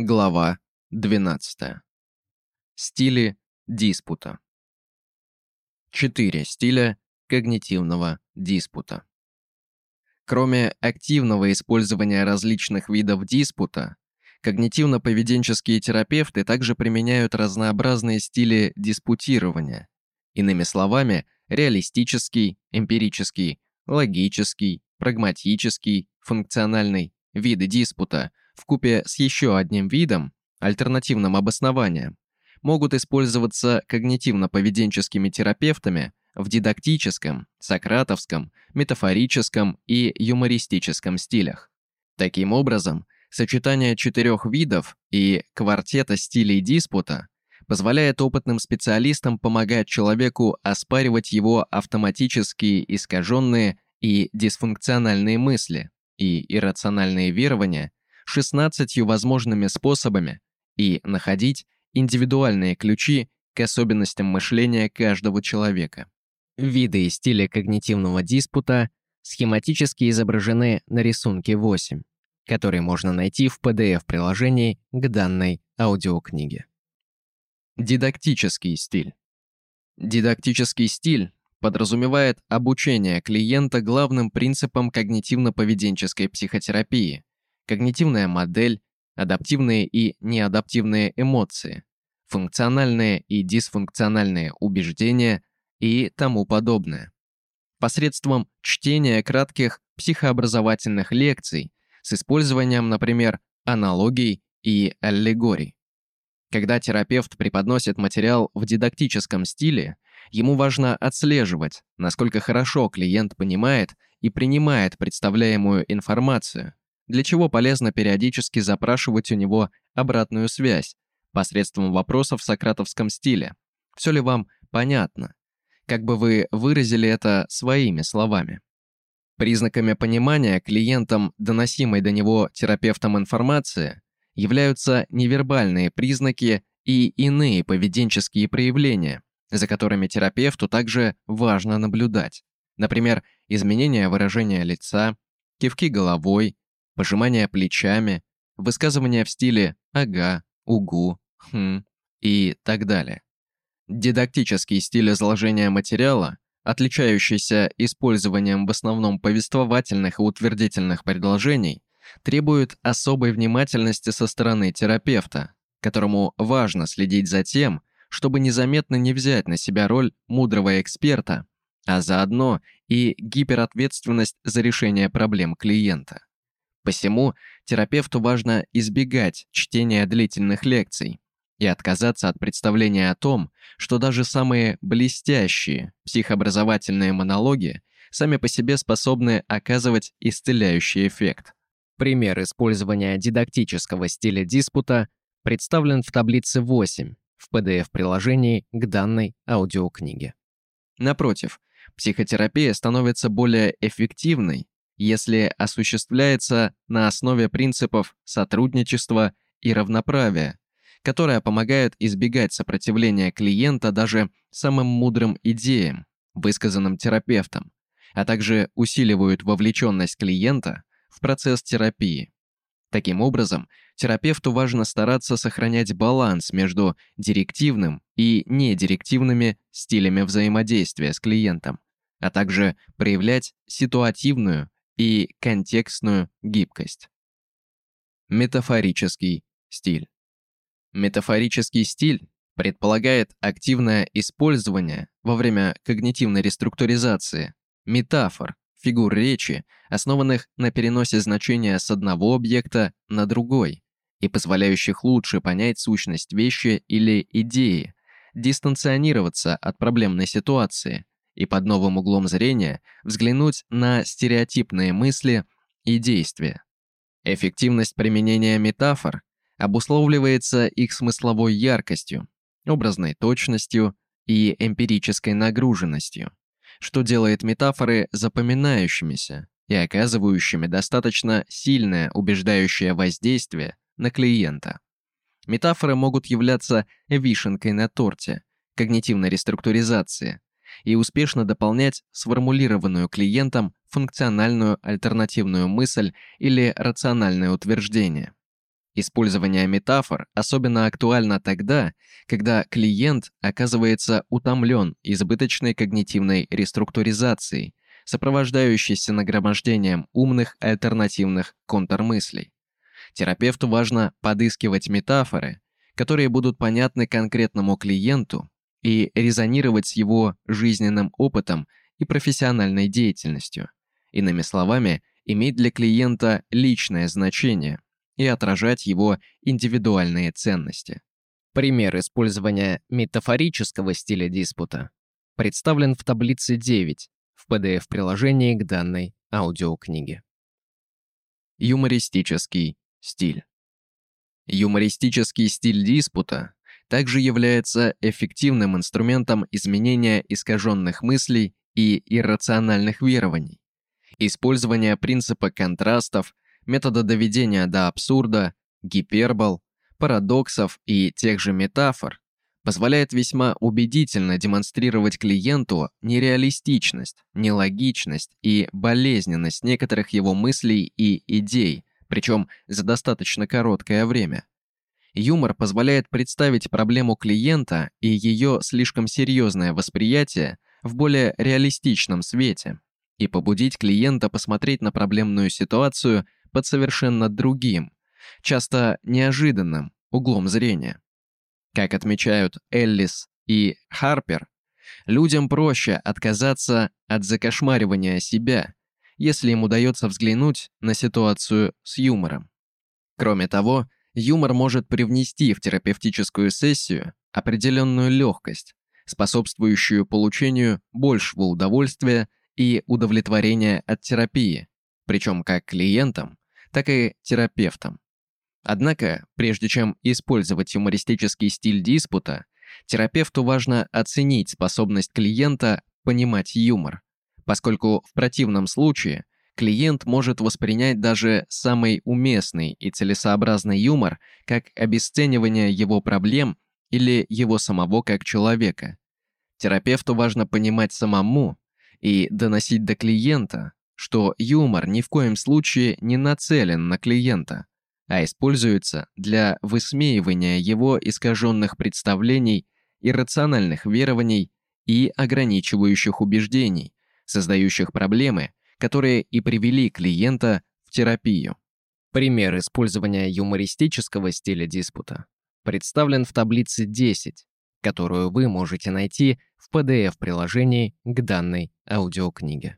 Глава 12. Стили диспута. Четыре стиля когнитивного диспута. Кроме активного использования различных видов диспута, когнитивно-поведенческие терапевты также применяют разнообразные стили диспутирования. Иными словами, реалистический, эмпирический, логический, прагматический, функциональный виды диспута – в купе с еще одним видом, альтернативным обоснованием, могут использоваться когнитивно-поведенческими терапевтами в дидактическом, сократовском, метафорическом и юмористическом стилях. Таким образом, сочетание четырех видов и квартета стилей диспута позволяет опытным специалистам помогать человеку оспаривать его автоматические искаженные и дисфункциональные мысли и иррациональные верования 16 возможными способами и находить индивидуальные ключи к особенностям мышления каждого человека. Виды и стили когнитивного диспута схематически изображены на рисунке 8, который можно найти в PDF-приложении к данной аудиокниге. Дидактический стиль. Дидактический стиль подразумевает обучение клиента главным принципам когнитивно-поведенческой психотерапии, когнитивная модель, адаптивные и неадаптивные эмоции, функциональные и дисфункциональные убеждения и тому подобное. Посредством чтения кратких психообразовательных лекций с использованием, например, аналогий и аллегорий. Когда терапевт преподносит материал в дидактическом стиле, ему важно отслеживать, насколько хорошо клиент понимает и принимает представляемую информацию, для чего полезно периодически запрашивать у него обратную связь посредством вопросов в сократовском стиле. Все ли вам понятно? Как бы вы выразили это своими словами? Признаками понимания клиентам, доносимой до него терапевтом информации, являются невербальные признаки и иные поведенческие проявления, за которыми терапевту также важно наблюдать. Например, изменение выражения лица, кивки головой, пожимание плечами, высказывания в стиле «ага», «угу», «хм» и так далее. Дидактический стиль изложения материала, отличающийся использованием в основном повествовательных и утвердительных предложений, требует особой внимательности со стороны терапевта, которому важно следить за тем, чтобы незаметно не взять на себя роль мудрого эксперта, а заодно и гиперответственность за решение проблем клиента. Посему терапевту важно избегать чтения длительных лекций и отказаться от представления о том, что даже самые блестящие психообразовательные монологи сами по себе способны оказывать исцеляющий эффект. Пример использования дидактического стиля диспута представлен в таблице 8 в PDF-приложении к данной аудиокниге. Напротив, психотерапия становится более эффективной, если осуществляется на основе принципов сотрудничества и равноправия, которые помогают избегать сопротивления клиента даже самым мудрым идеям, высказанным терапевтом, а также усиливают вовлеченность клиента в процесс терапии. Таким образом, терапевту важно стараться сохранять баланс между директивным и недирективными стилями взаимодействия с клиентом, а также проявлять ситуативную и контекстную гибкость. Метафорический стиль. Метафорический стиль предполагает активное использование во время когнитивной реструктуризации метафор, фигур речи, основанных на переносе значения с одного объекта на другой и позволяющих лучше понять сущность вещи или идеи, дистанционироваться от проблемной ситуации и под новым углом зрения взглянуть на стереотипные мысли и действия. Эффективность применения метафор обусловливается их смысловой яркостью, образной точностью и эмпирической нагруженностью, что делает метафоры запоминающимися и оказывающими достаточно сильное убеждающее воздействие на клиента. Метафоры могут являться вишенкой на торте когнитивной реструктуризации, и успешно дополнять сформулированную клиентом функциональную альтернативную мысль или рациональное утверждение. Использование метафор особенно актуально тогда, когда клиент оказывается утомлен избыточной когнитивной реструктуризацией, сопровождающейся нагромождением умных альтернативных контрмыслей. Терапевту важно подыскивать метафоры, которые будут понятны конкретному клиенту и резонировать с его жизненным опытом и профессиональной деятельностью. Иными словами, иметь для клиента личное значение – и отражать его индивидуальные ценности. Пример использования метафорического стиля диспута представлен в таблице 9 в PDF-приложении к данной аудиокниге. Юмористический стиль. Юмористический стиль диспута также является эффективным инструментом изменения искаженных мыслей и иррациональных верований. Использование принципа контрастов метода доведения до абсурда, гипербол, парадоксов и тех же метафор позволяет весьма убедительно демонстрировать клиенту нереалистичность, нелогичность и болезненность некоторых его мыслей и идей, причем за достаточно короткое время. Юмор позволяет представить проблему клиента и ее слишком серьезное восприятие в более реалистичном свете и побудить клиента посмотреть на проблемную ситуацию под совершенно другим, часто неожиданным углом зрения. Как отмечают Эллис и Харпер, людям проще отказаться от закошмаривания себя, если им удается взглянуть на ситуацию с юмором. Кроме того, юмор может привнести в терапевтическую сессию определенную легкость, способствующую получению большего удовольствия и удовлетворения от терапии, причем как клиентам, так и терапевтам. Однако, прежде чем использовать юмористический стиль диспута, терапевту важно оценить способность клиента понимать юмор, поскольку в противном случае клиент может воспринять даже самый уместный и целесообразный юмор как обесценивание его проблем или его самого как человека. Терапевту важно понимать самому и доносить до клиента, что юмор ни в коем случае не нацелен на клиента, а используется для высмеивания его искаженных представлений, иррациональных верований и ограничивающих убеждений, создающих проблемы, которые и привели клиента в терапию. Пример использования юмористического стиля диспута представлен в таблице 10, которую вы можете найти в PDF-приложении к данной аудиокниге.